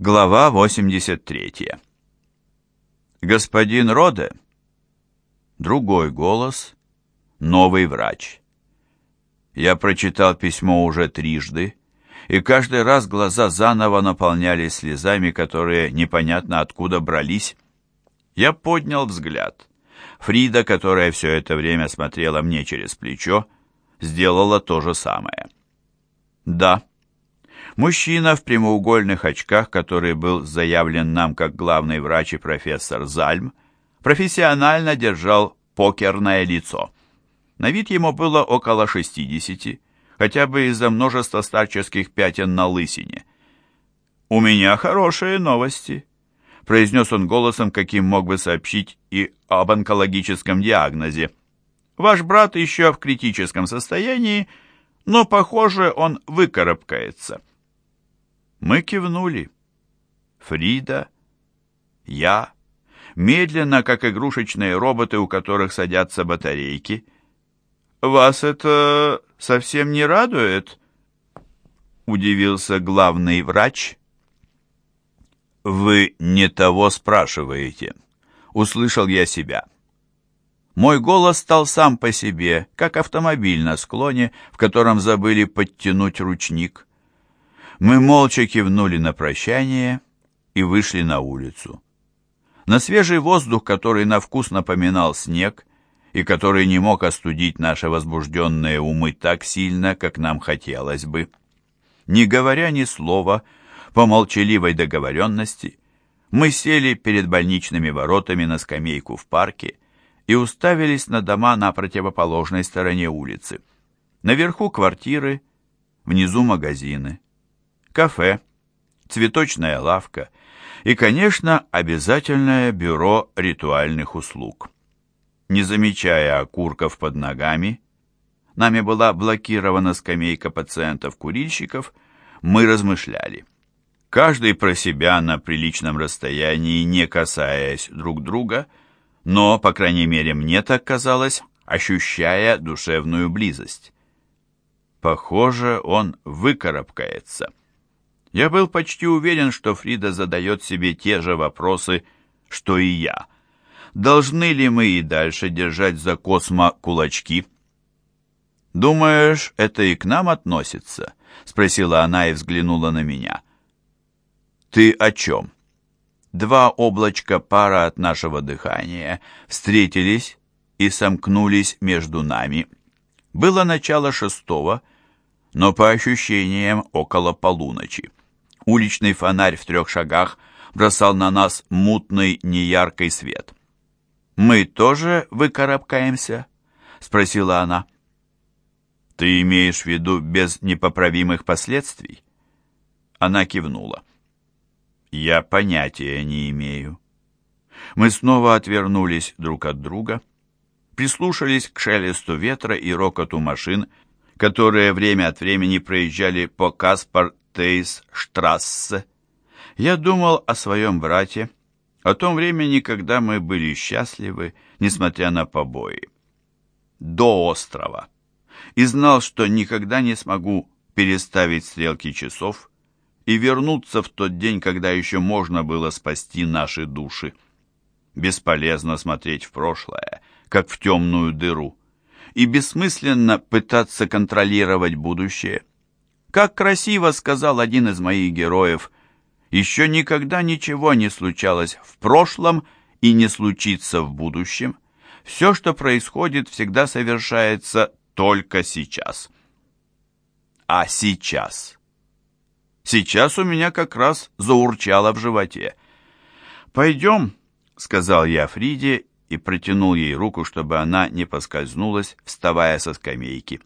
Глава 83. Господин Роде. Другой голос. Новый врач. Я прочитал письмо уже трижды, и каждый раз глаза заново наполнялись слезами, которые непонятно откуда брались. Я поднял взгляд. Фрида, которая все это время смотрела мне через плечо, сделала то же самое. Да, Мужчина в прямоугольных очках, который был заявлен нам как главный врач и профессор Зальм, профессионально держал покерное лицо. На вид ему было около 60, хотя бы из-за множества старческих пятен на лысине. «У меня хорошие новости», — произнес он голосом, каким мог бы сообщить и об онкологическом диагнозе. «Ваш брат еще в критическом состоянии, но, похоже, он выкарабкается». Мы кивнули. Фрида, я, медленно, как игрушечные роботы, у которых садятся батарейки. «Вас это совсем не радует?» — удивился главный врач. «Вы не того спрашиваете», — услышал я себя. Мой голос стал сам по себе, как автомобиль на склоне, в котором забыли подтянуть ручник. Мы молча кивнули на прощание и вышли на улицу. На свежий воздух, который на вкус напоминал снег, и который не мог остудить наши возбужденные умы так сильно, как нам хотелось бы. Не говоря ни слова, по молчаливой договоренности, мы сели перед больничными воротами на скамейку в парке и уставились на дома на противоположной стороне улицы. Наверху квартиры, внизу магазины кафе, цветочная лавка и, конечно, обязательное бюро ритуальных услуг. Не замечая окурков под ногами, нами была блокирована скамейка пациентов-курильщиков, мы размышляли. Каждый про себя на приличном расстоянии, не касаясь друг друга, но, по крайней мере, мне так казалось, ощущая душевную близость. Похоже, он выкарабкается. Я был почти уверен, что Фрида задает себе те же вопросы, что и я. Должны ли мы и дальше держать за космо кулачки? «Думаешь, это и к нам относится?» — спросила она и взглянула на меня. «Ты о чем?» Два облачка пара от нашего дыхания встретились и сомкнулись между нами. Было начало шестого, но по ощущениям около полуночи. Уличный фонарь в трех шагах бросал на нас мутный неяркий свет. «Мы тоже выкарабкаемся?» — спросила она. «Ты имеешь в виду без непоправимых последствий?» Она кивнула. «Я понятия не имею». Мы снова отвернулись друг от друга, прислушались к шелесту ветра и рокоту машин, которые время от времени проезжали по Каспар Тейс-штрассе. Я думал о своем брате, о том времени, когда мы были счастливы, несмотря на побои. До острова. И знал, что никогда не смогу переставить стрелки часов и вернуться в тот день, когда еще можно было спасти наши души. Бесполезно смотреть в прошлое, как в темную дыру, и бессмысленно пытаться контролировать будущее. Как красиво сказал один из моих героев, еще никогда ничего не случалось в прошлом и не случится в будущем. Все, что происходит, всегда совершается только сейчас. А сейчас? Сейчас у меня как раз заурчало в животе. «Пойдем», — сказал я Фриде и протянул ей руку, чтобы она не поскользнулась, вставая со скамейки.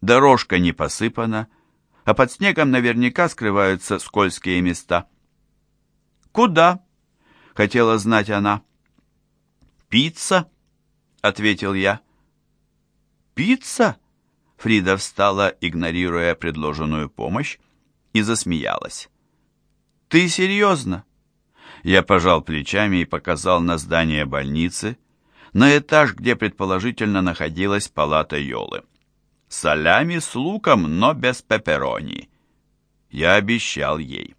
Дорожка не посыпана, — а под снегом наверняка скрываются скользкие места. «Куда?» — хотела знать она. «Пицца?» — ответил я. «Пицца?» — Фрида встала, игнорируя предложенную помощь, и засмеялась. «Ты серьезно?» Я пожал плечами и показал на здание больницы, на этаж, где предположительно находилась палата Йолы. Солями с луком, но без пепперони. Я обещал ей.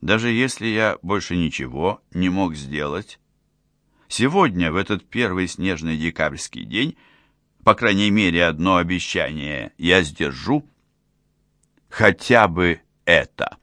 даже если я больше ничего не мог сделать. Сегодня, в этот первый снежный декабрьский день, по крайней мере, одно обещание я сдержу. Хотя бы это.